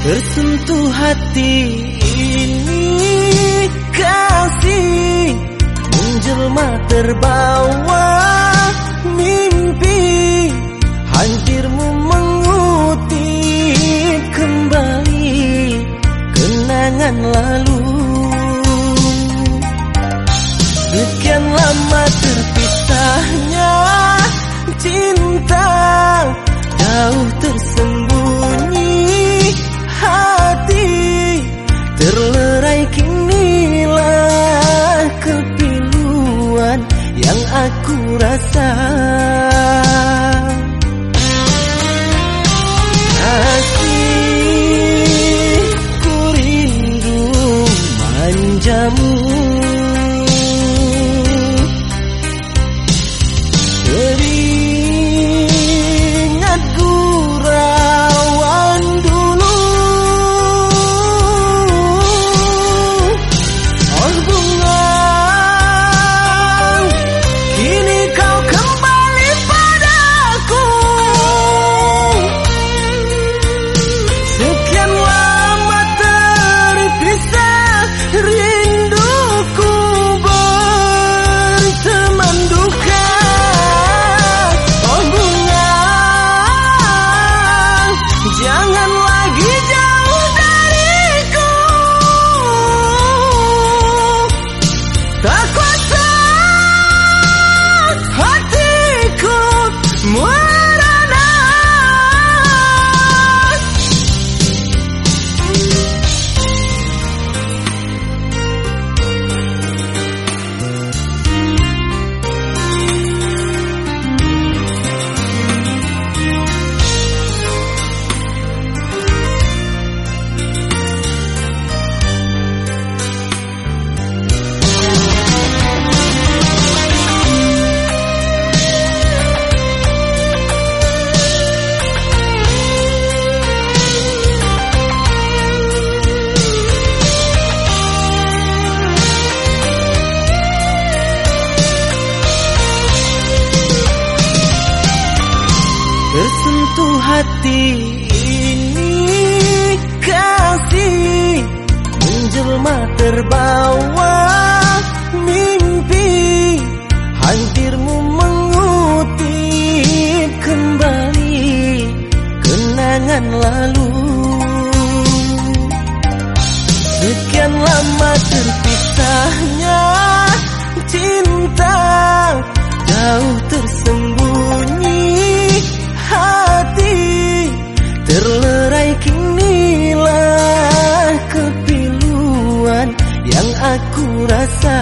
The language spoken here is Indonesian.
Tersentuh hati ini kasih Menjelma terbawa mimpi. Hadirmu mengutip kembali Kenangan lalu. Sekian lama terpisahnya cinta Jauh tersembunyi aku rasa hati ini kasih Menjelma terbawa mimpi Hadirmu mengutip kembali Kenangan lalu. Sekian lama kinilah kepiluan yang aku rasa